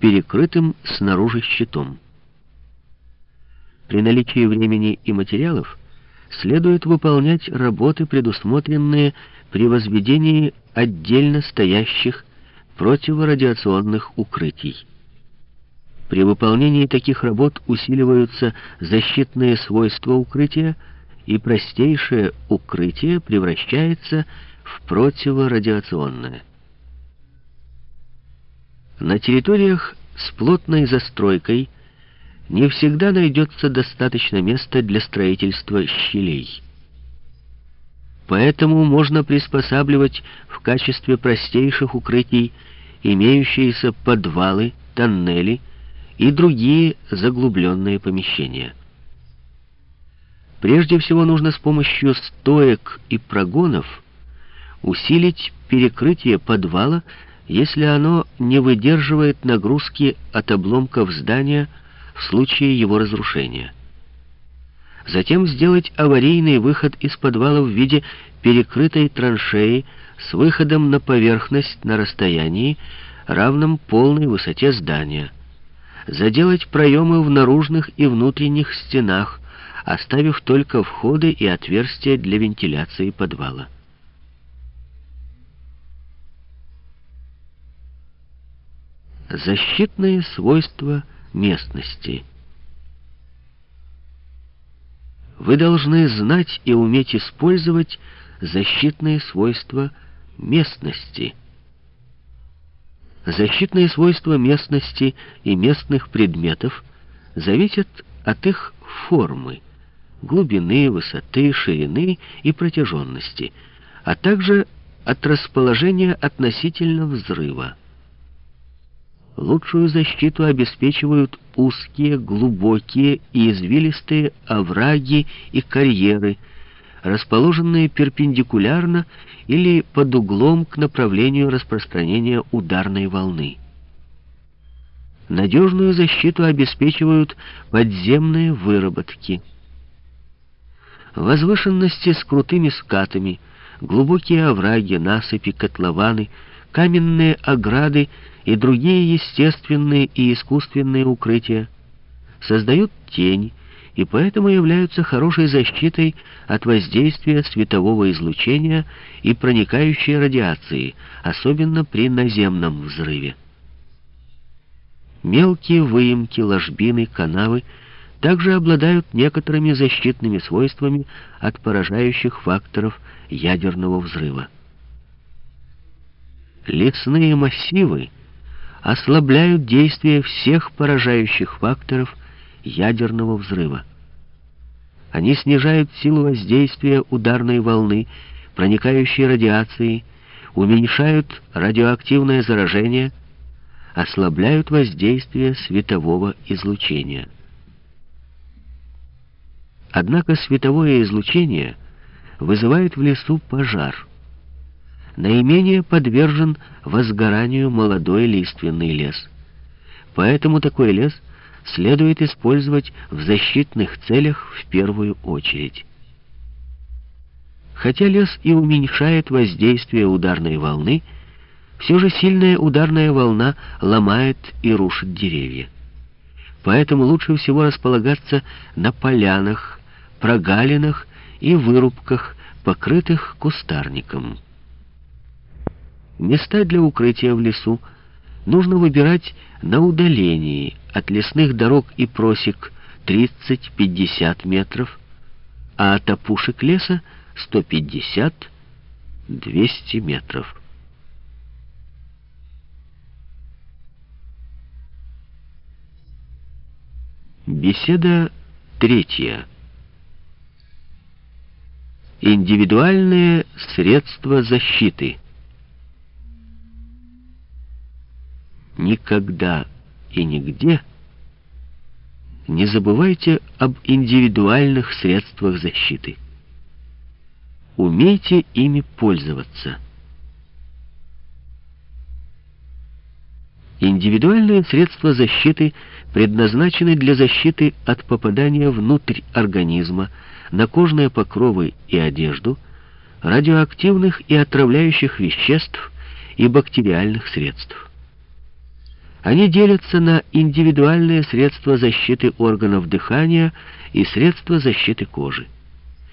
перекрытым снаружи щитом. При наличии времени и материалов следует выполнять работы, предусмотренные при возведении отдельно стоящих противорадиационных укрытий. При выполнении таких работ усиливаются защитные свойства укрытия, и простейшее укрытие превращается в противорадиационное. На территориях с плотной застройкой не всегда найдется достаточно места для строительства щелей. Поэтому можно приспосабливать в качестве простейших укрытий имеющиеся подвалы, тоннели и другие заглубленные помещения. Прежде всего нужно с помощью стоек и прогонов усилить перекрытие подвала, если оно не выдерживает нагрузки от обломков здания в случае его разрушения. Затем сделать аварийный выход из подвала в виде перекрытой траншеи с выходом на поверхность на расстоянии, равном полной высоте здания. Заделать проемы в наружных и внутренних стенах, оставив только входы и отверстия для вентиляции подвала. Защитные свойства местности. Вы должны знать и уметь использовать защитные свойства местности. Защитные свойства местности и местных предметов зависят от их формы, глубины, высоты, ширины и протяженности, а также от расположения относительно взрыва. Лучшую защиту обеспечивают узкие, глубокие и извилистые овраги и карьеры, расположенные перпендикулярно или под углом к направлению распространения ударной волны. Надежную защиту обеспечивают подземные выработки. Возвышенности с крутыми скатами, глубокие овраги, насыпи, котлованы, каменные ограды и другие естественные и искусственные укрытия создают тень и поэтому являются хорошей защитой от воздействия светового излучения и проникающей радиации, особенно при наземном взрыве. Мелкие выемки, ложбины, канавы также обладают некоторыми защитными свойствами от поражающих факторов ядерного взрыва. Лесные массивы ослабляют действие всех поражающих факторов ядерного взрыва. Они снижают силу воздействия ударной волны, проникающей радиации, уменьшают радиоактивное заражение, ослабляют воздействие светового излучения. Однако световое излучение вызывает в лесу пожар. Наименее подвержен возгоранию молодой лиственный лес. Поэтому такой лес следует использовать в защитных целях в первую очередь. Хотя лес и уменьшает воздействие ударной волны, все же сильная ударная волна ломает и рушит деревья. Поэтому лучше всего располагаться на полянах, прогалинах и вырубках, покрытых кустарником. Места для укрытия в лесу нужно выбирать на удалении от лесных дорог и просек 30-50 метров, а от опушек леса 150-200 метров. Беседа третья. Индивидуальные средства защиты. Никогда и нигде не забывайте об индивидуальных средствах защиты. Умейте ими пользоваться. Индивидуальные средства защиты предназначены для защиты от попадания внутрь организма, на кожные покровы и одежду, радиоактивных и отравляющих веществ и бактериальных средств. Они делятся на индивидуальные средства защиты органов дыхания и средства защиты кожи.